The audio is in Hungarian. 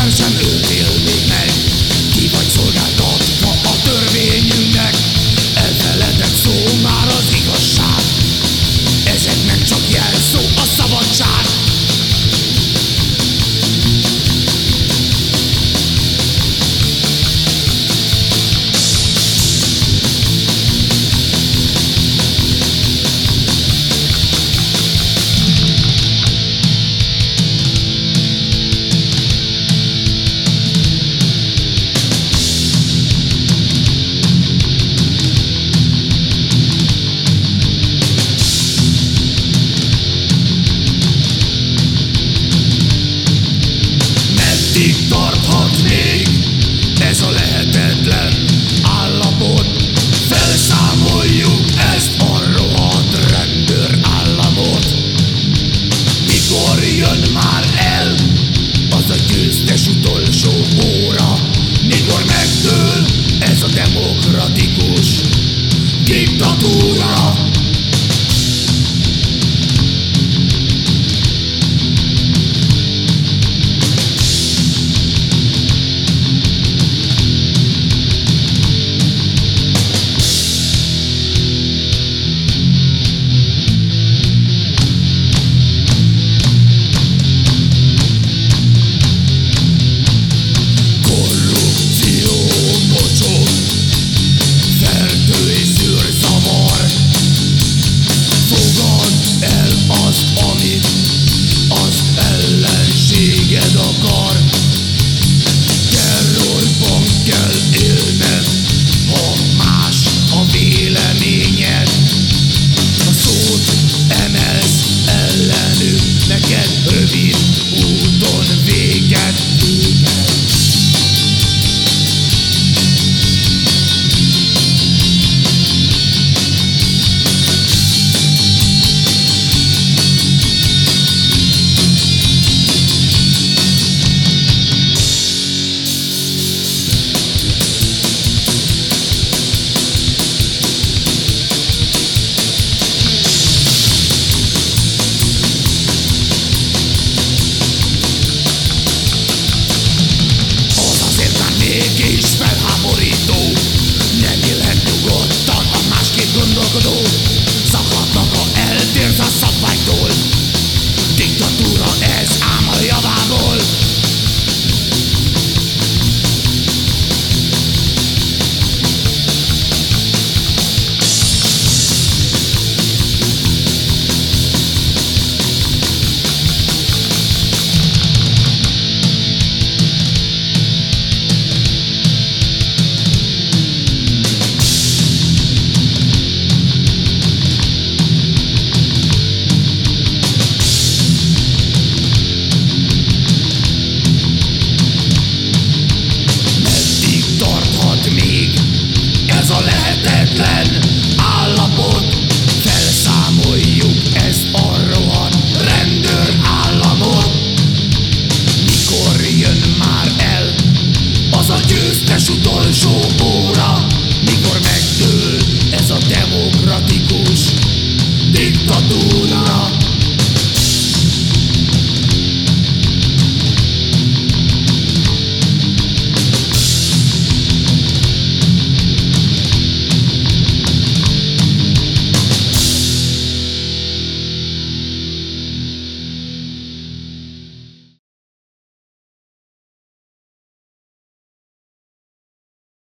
There's an Meddig tarthat még ez a lehetetlen állapot? Felszámoljuk ezt a rohadt rendőr államot Mikor jön már el az a győztes utolsó óra? Mikor megdől ez a demokratikus Yeah. ez a lehetetlen.